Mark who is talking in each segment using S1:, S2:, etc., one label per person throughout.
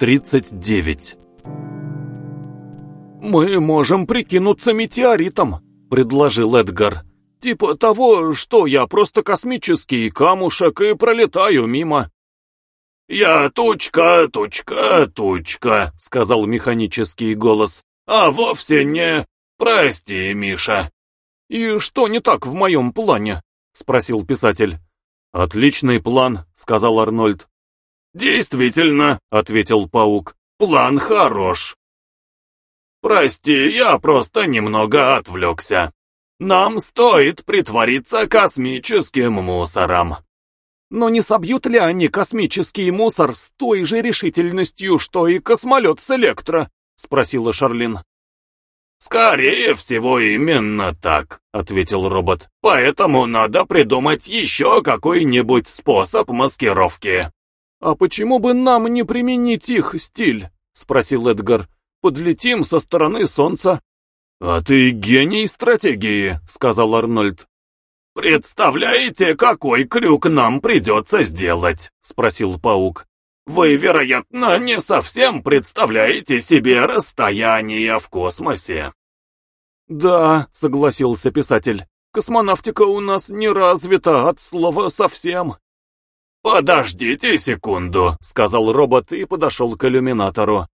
S1: 39 «Мы можем прикинуться метеоритом», — предложил Эдгар. «Типа того, что я просто космический камушек и пролетаю мимо».
S2: «Я тучка, тучка, тучка», — сказал механический голос. «А вовсе не... Прости, Миша».
S1: «И что не так в моем плане?» — спросил писатель. «Отличный план», — сказал Арнольд.
S2: «Действительно», — ответил паук, — «план хорош». «Прости, я просто немного отвлекся. Нам стоит притвориться космическим мусором».
S1: Но не собьют ли они космический мусор с той же решительностью, что и космолет с электро? Спросила Шарлин.
S2: «Скорее всего, именно так», — ответил робот. «Поэтому надо придумать еще какой-нибудь способ маскировки».
S1: «А почему бы нам не применить их стиль?» — спросил Эдгар. «Подлетим со стороны Солнца».
S2: «А ты гений стратегии», — сказал Арнольд. «Представляете, какой крюк нам придется сделать?» — спросил паук. «Вы, вероятно, не совсем представляете себе расстояние в космосе».
S1: «Да», — согласился писатель, — «космонавтика у нас не развита от слова совсем».
S2: «Подождите секунду», — сказал робот и подошел к иллюминатору.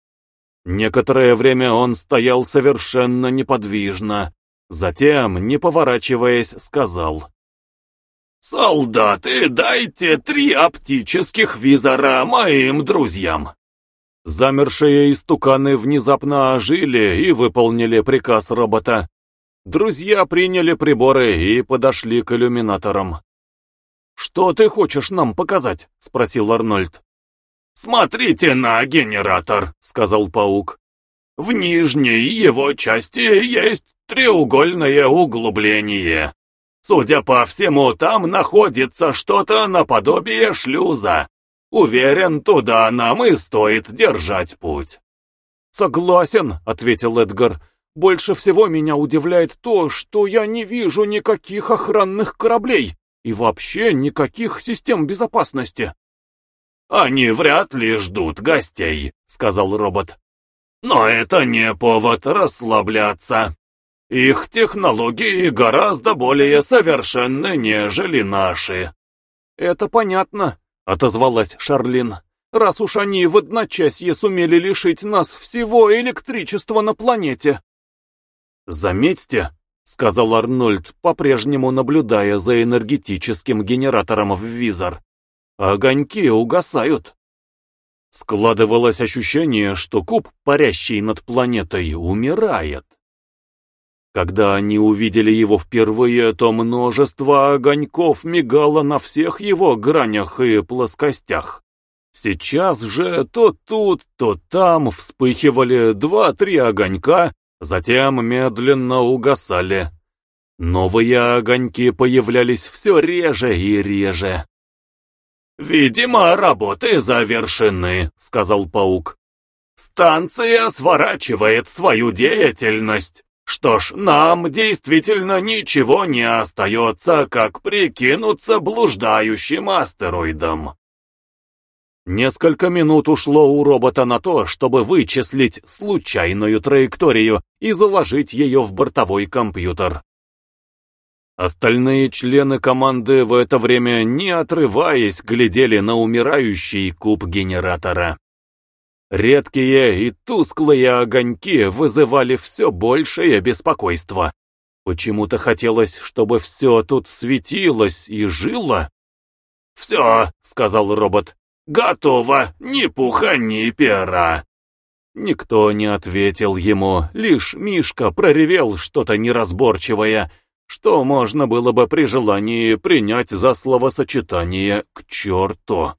S1: Некоторое время он стоял совершенно неподвижно, Затем, не поворачиваясь, сказал.
S2: «Солдаты, дайте три оптических визора моим друзьям!»
S1: Замершие истуканы внезапно ожили и выполнили приказ робота. Друзья приняли приборы и подошли к иллюминаторам. «Что ты хочешь нам показать?» — спросил Арнольд.
S2: «Смотрите на генератор», — сказал паук. «В нижней его части есть треугольное углубление. Судя по всему, там находится что-то наподобие шлюза. Уверен, туда нам и стоит держать путь.
S1: «Согласен», — ответил Эдгар. «Больше всего меня удивляет то, что я не вижу никаких охранных кораблей и вообще никаких систем безопасности».
S2: «Они вряд ли ждут гостей», — сказал робот. «Но это не повод расслабляться. Их технологии гораздо более совершенны, нежели наши.
S1: Это понятно, отозвалась Шарлин. Раз уж они в одночасье сумели лишить нас всего электричества на планете. Заметьте, сказал Арнольд, по-прежнему наблюдая за энергетическим генератором в визор. Огоньки угасают. Складывалось ощущение, что куб, парящий над планетой, умирает. Когда они увидели его впервые, то множество огоньков мигало на всех его гранях и плоскостях. Сейчас же то тут, то там вспыхивали два-три огонька, затем медленно угасали. Новые огоньки появлялись все реже и реже.
S2: «Видимо, работы завершены», — сказал паук. «Станция сворачивает свою деятельность». Что ж, нам действительно ничего не остается, как прикинуться блуждающим астероидом.
S1: Несколько минут ушло у робота на то, чтобы вычислить случайную траекторию и заложить ее в бортовой компьютер. Остальные члены команды в это время, не отрываясь, глядели на умирающий куб генератора. Редкие и тусклые огоньки вызывали все большее беспокойство. Почему-то хотелось, чтобы все тут светилось и жило.
S2: «Все», — сказал робот, — «готово, ни пуха, ни пера».
S1: Никто не ответил ему, лишь Мишка проревел что-то неразборчивое, что можно было бы при желании принять за словосочетание «к черту».